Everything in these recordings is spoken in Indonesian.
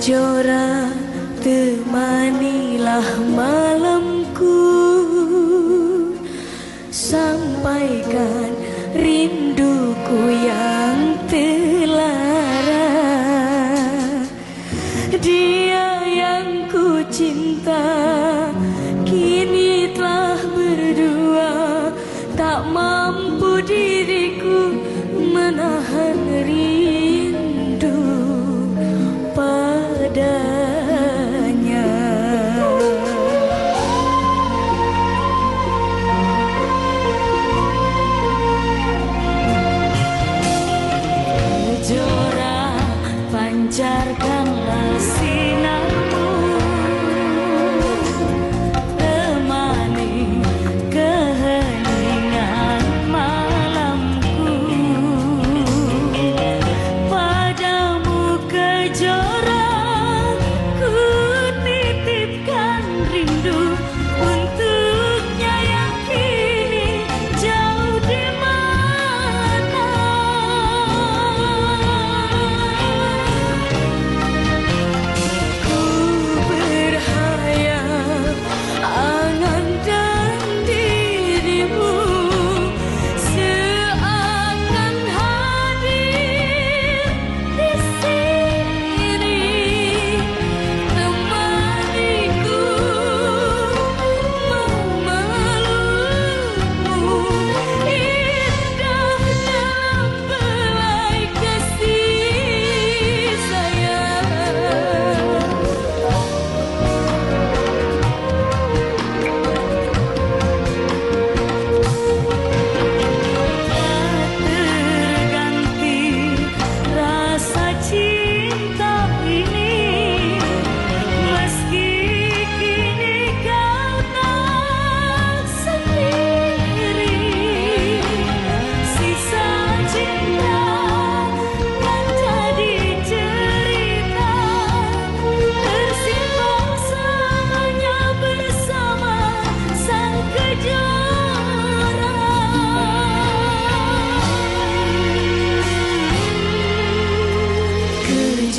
Kejora temanilah malamku. Sampaikan rindu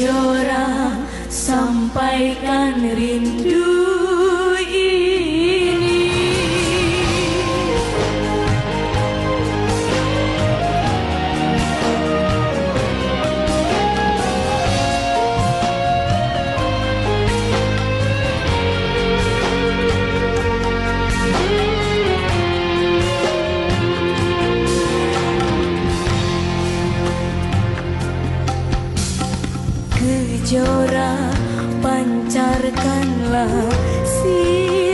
Kejora sampaikan rindu Kejora pancarkanlah sinarmu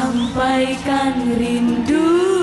sampaikan rindu.